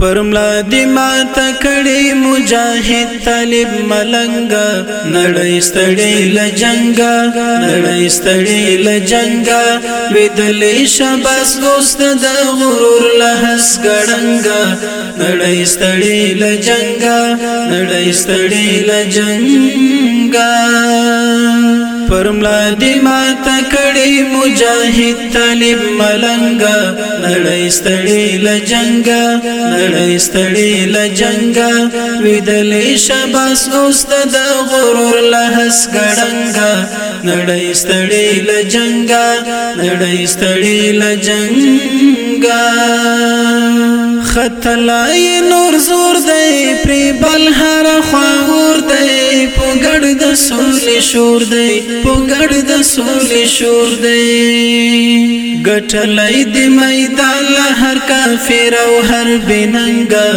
پر ملا دی ما تکړی مجاهد طالب ملنګا نړۍ ستړي ل جنگا نړۍ ستړي ل جنگا ودلې شباس ګوست د غرور له حس ګړنګا نړۍ ستړي ل جنگا نړۍ ستړي ل جنگا پر ملا دی ماته کړي مجاهد طالب ملنګا نړۍ ستړي ل جنگا نړۍ ستړي ل جنگا ویدلې شباس اوست د غرور لهس ګړنګا نړۍ ستړي ل جنگا نړۍ ستړي ل جنگا خطلای نور زور دی پری بل هر خواور دی سولې شور دی په ګړ د سولې شور دی ګټلې د میدان هر کافر او هر بننګا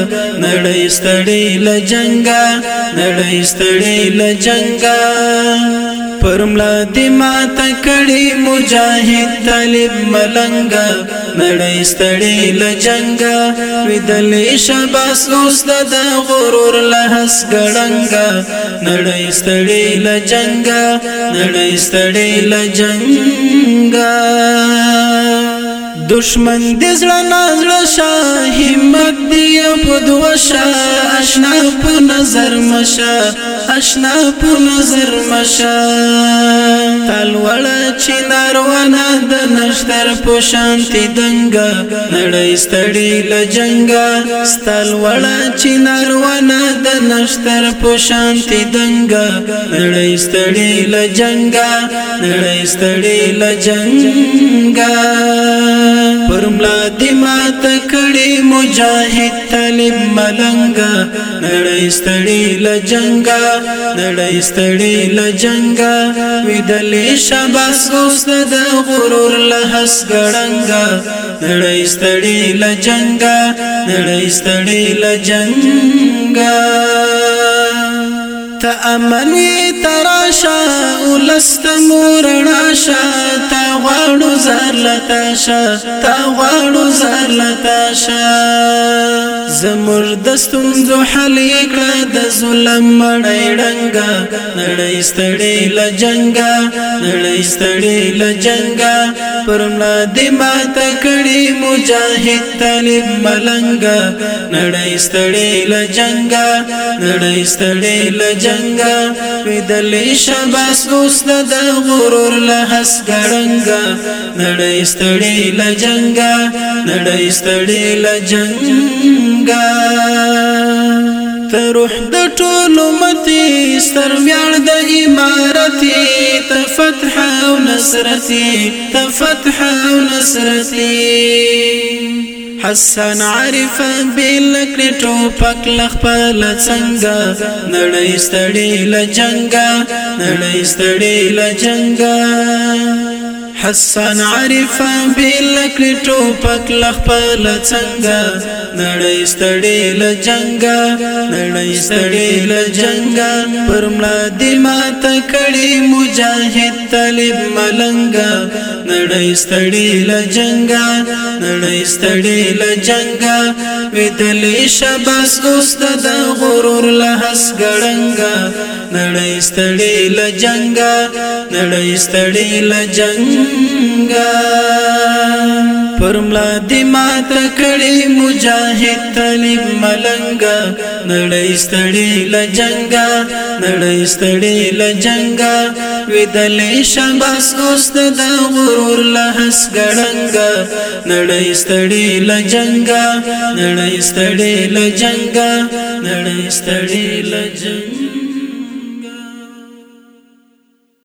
نړۍ ستړې ل جنگا نړۍ ستړې ل جنگا پرملا دی ما تکړی مجاهد طالب ملنګا نړۍ ستړي لجنګا ودلې شباس اوس د غرور لهس ګړنګا نړۍ ستړي لجنګا نړۍ ستړي لجنګا دشمن دې زړه نازړه شاه همت دې په دوشا آشنا په نظر مشا آشنا په نظر مشا تلوړ چنار ونه د نشتر په شانتي دنګ نړۍ ستړي له جنگا ستلوړ چنار د نشتر پشانتی دنګا نړۍ ستړي ل جنگا نړۍ ستړي ل جنگا پرملا دی مات کړي مجاهد طالب ملنګا نړۍ ستړي ل جنگا نړۍ ستړي ل جنگا ودلې شباس اوس د غرور له حس ګړنګا نړۍ ستړي ل جنگا نړۍ ستړي ل جنگا زمونږه ته امن وي تراشا ولست مورنا شا تا غړو زر لتا شا تا غړو زر لتا شا زمر د ستوندو حل کړه د ظلم مړی ډنګا نړۍ ستړې ل جنگا نړۍ ستړې ل جنگا پرملا دې مات کړي مجاهد طالب ملنګا نړۍ ستړې ل جنگا نړۍ ستړې ل جنگا ودلې شباس اوس د غرور له حس ګړنګا نړۍ ستړې ل جنگا نړۍ ستړې ل جنگا څنګه ته روح د ټولو متي ستر میړ د امارتي ته فتح او نصرتي ته فتح او نصرتي حسن عارف بلکړې ټوپک لخپل څنګه نړۍ ستړي لجنګا نړۍ ستړي لجنګا حسن عارف بلکړې ټوپک لخپل څنګه نړۍ ستړي له جنگا نړۍ ستړي له جنگا پر مړه دی مات کړي مجاهد طالب ملنګا نړۍ ستړي له جنگا نړۍ ستړي له جنگا ودلې شبس اوست د غرور له حس ګړنګا نړۍ ستړي له جنگا نړۍ ستړي له جنگا پر ملا دی مات کړي مجاهد طالب ملنګا نړۍ ستړي ل جنگا نړۍ ستړي ل جنگا ودلې شباس اوست د غرور له حسګړنګا نړۍ ستړي ل جنگا نړۍ ستړي ل جنگا نړۍ ستړي ل جنگا